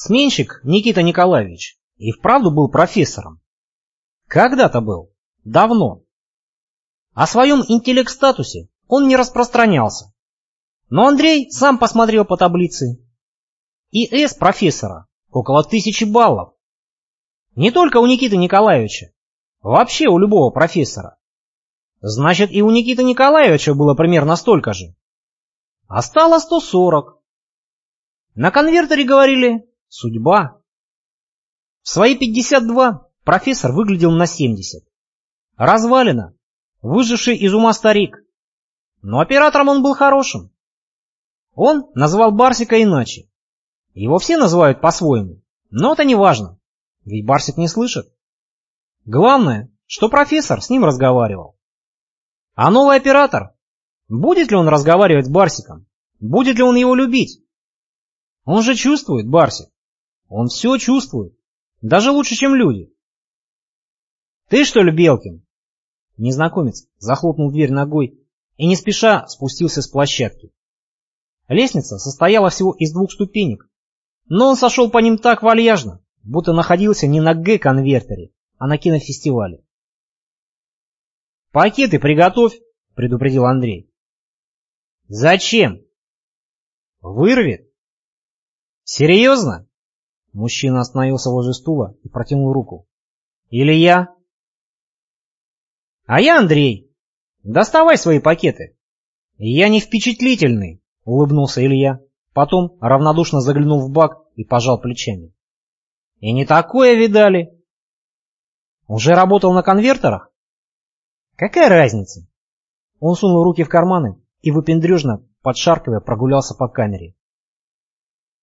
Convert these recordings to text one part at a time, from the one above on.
Сменщик Никита Николаевич и вправду был профессором. Когда-то был. Давно. О своем интеллект-статусе он не распространялся. Но Андрей сам посмотрел по таблице. И С профессора около тысячи баллов. Не только у Никиты Николаевича, вообще у любого профессора. Значит, и у Никиты Николаевича было примерно столько же. А стало 140. На конвертере говорили «судьба». В свои 52 профессор выглядел на 70. Развалина, выживший из ума старик. Но оператором он был хорошим. Он назвал Барсика иначе. Его все называют по-своему, но это не важно, ведь Барсик не слышит. Главное, что профессор с ним разговаривал. А новый оператор, будет ли он разговаривать с Барсиком? Будет ли он его любить? Он же чувствует, Барсик. Он все чувствует. Даже лучше, чем люди. Ты что ли, Белкин? Незнакомец захлопнул дверь ногой и не спеша спустился с площадки. Лестница состояла всего из двух ступенек, но он сошел по ним так вальяжно, будто находился не на Г-конвертере, а на кинофестивале. «Пакеты приготовь», — предупредил Андрей. «Зачем?» «Вырвет». «Серьезно?» Мужчина остановился возле стула и протянул руку. «Или я?» «А я Андрей. Доставай свои пакеты». «Я не впечатлительный», — улыбнулся Илья. Потом равнодушно заглянул в бак и пожал плечами. «И не такое видали». «Уже работал на конвертерах?» Какая разница? Он сунул руки в карманы и выпендрежно, подшаркивая, прогулялся по камере.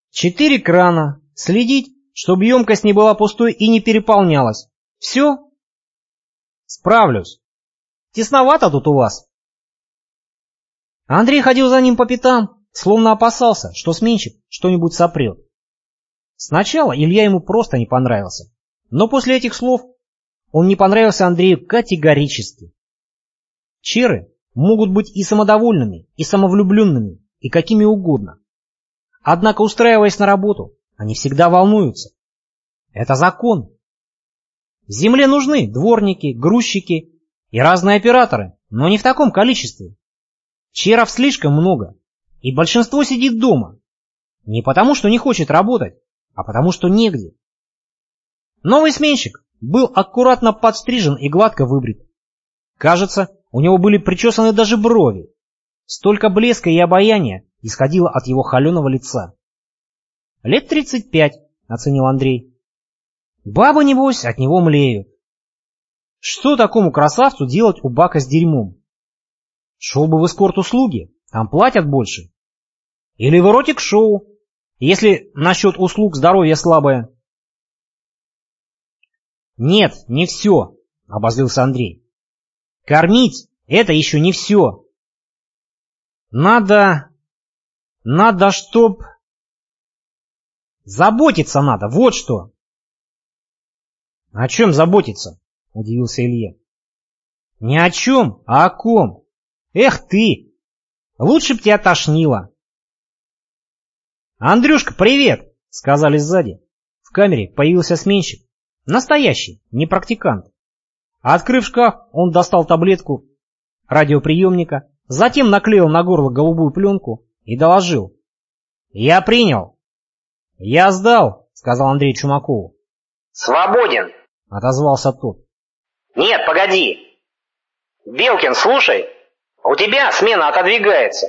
Четыре крана. Следить, чтобы емкость не была пустой и не переполнялась. Все? Справлюсь. Тесновато тут у вас. Андрей ходил за ним по пятам, словно опасался, что сменщик что-нибудь сопрет. Сначала Илья ему просто не понравился, но после этих слов он не понравился Андрею категорически. Черы могут быть и самодовольными, и самовлюбленными, и какими угодно. Однако, устраиваясь на работу, они всегда волнуются. Это закон. Земле нужны дворники, грузчики и разные операторы, но не в таком количестве. Черов слишком много, и большинство сидит дома. Не потому, что не хочет работать, а потому, что негде. Новый сменщик был аккуратно подстрижен и гладко выбрит. Кажется, у него были причесаны даже брови. Столько блеска и обаяния исходило от его холеного лица. «Лет тридцать пять», — оценил Андрей. «Бабы, небось, от него млеют. Что такому красавцу делать у бака с дерьмом? Шел бы в эскорт-услуги, там платят больше. Или в эротик-шоу, если насчет услуг здоровье слабое». «Нет, не все», — обозлился Андрей. Кормить — это еще не все. Надо... Надо, чтоб... Заботиться надо, вот что. О чем заботиться? Удивился Илья. Не о чем, а о ком. Эх ты! Лучше б тебя тошнило. «Андрюшка, привет!» — сказали сзади. В камере появился сменщик. Настоящий, не практикант. Открыв шкаф, он достал таблетку радиоприемника, затем наклеил на горло голубую пленку и доложил. «Я принял». «Я сдал», — сказал Андрей Чумакову. «Свободен», — отозвался тот. «Нет, погоди. Белкин, слушай, у тебя смена отодвигается.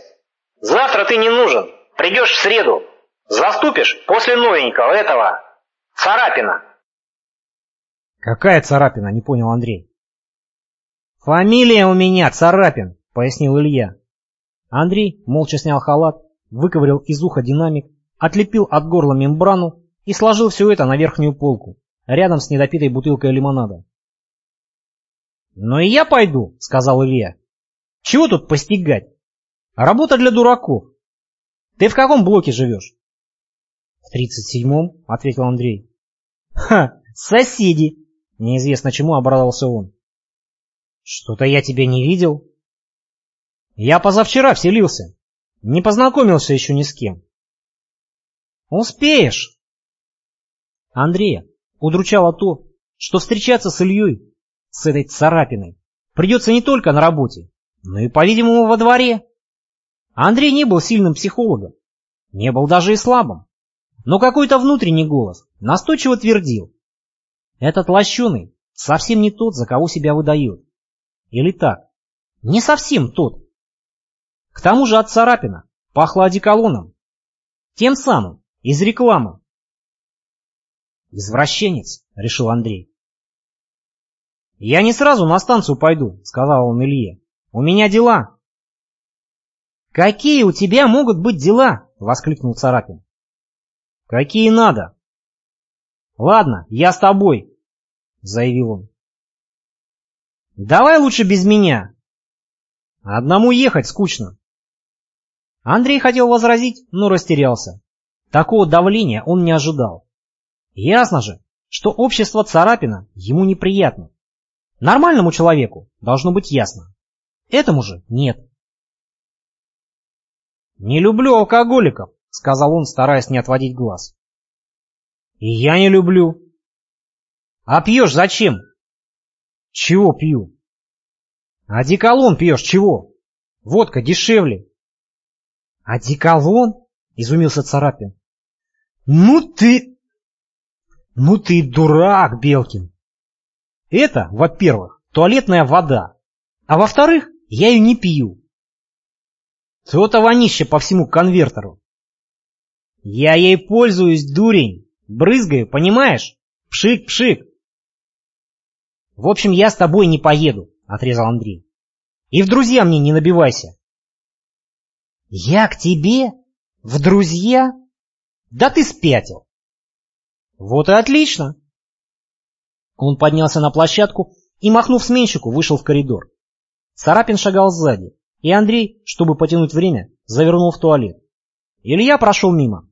Завтра ты не нужен, придешь в среду. Заступишь после новенького этого, Царапина». «Какая царапина?» — не понял Андрей. «Фамилия у меня Царапин», — пояснил Илья. Андрей молча снял халат, выковырял из уха динамик, отлепил от горла мембрану и сложил все это на верхнюю полку, рядом с недопитой бутылкой лимонада. «Ну и я пойду», — сказал Илья. «Чего тут постигать? Работа для дураков. Ты в каком блоке живешь?» «В тридцать седьмом», — ответил Андрей. «Ха, соседи!» Неизвестно чему обрадовался он. Что-то я тебя не видел. Я позавчера вселился. Не познакомился еще ни с кем. Успеешь. Андрея удручало то, что встречаться с Ильей, с этой царапиной, придется не только на работе, но и, по-видимому, во дворе. Андрей не был сильным психологом, не был даже и слабым, но какой-то внутренний голос настойчиво твердил. Этот лощеный совсем не тот, за кого себя выдает. Или так, не совсем тот. К тому же от царапина пахло одеколоном, тем самым, из рекламы. «Извращенец», — решил Андрей. «Я не сразу на станцию пойду», — сказал он Илье. «У меня дела». «Какие у тебя могут быть дела?» — воскликнул Царапин. «Какие надо?» «Ладно, я с тобой», — заявил он. «Давай лучше без меня. Одному ехать скучно». Андрей хотел возразить, но растерялся. Такого давления он не ожидал. Ясно же, что общество Царапина ему неприятно. Нормальному человеку должно быть ясно. Этому же нет. «Не люблю алкоголиков», — сказал он, стараясь не отводить глаз. «И я не люблю». «А пьешь зачем?» «Чего пью?» «Одеколон пьешь чего? Водка дешевле». «Одеколон?» — изумился Царапин. «Ну ты... ну ты дурак, Белкин!» «Это, во-первых, туалетная вода, а во-вторых, я ее не пью. То-то вонище по всему конвертеру. Я ей пользуюсь, дурень, брызгаю, понимаешь? Пшик-пшик!» «В общем, я с тобой не поеду», — отрезал Андрей. «И в друзья мне не набивайся». «Я к тебе? В друзья? Да ты спятил!» «Вот и отлично!» Он поднялся на площадку и, махнув сменщику, вышел в коридор. Сарапин шагал сзади, и Андрей, чтобы потянуть время, завернул в туалет. Илья прошел мимо.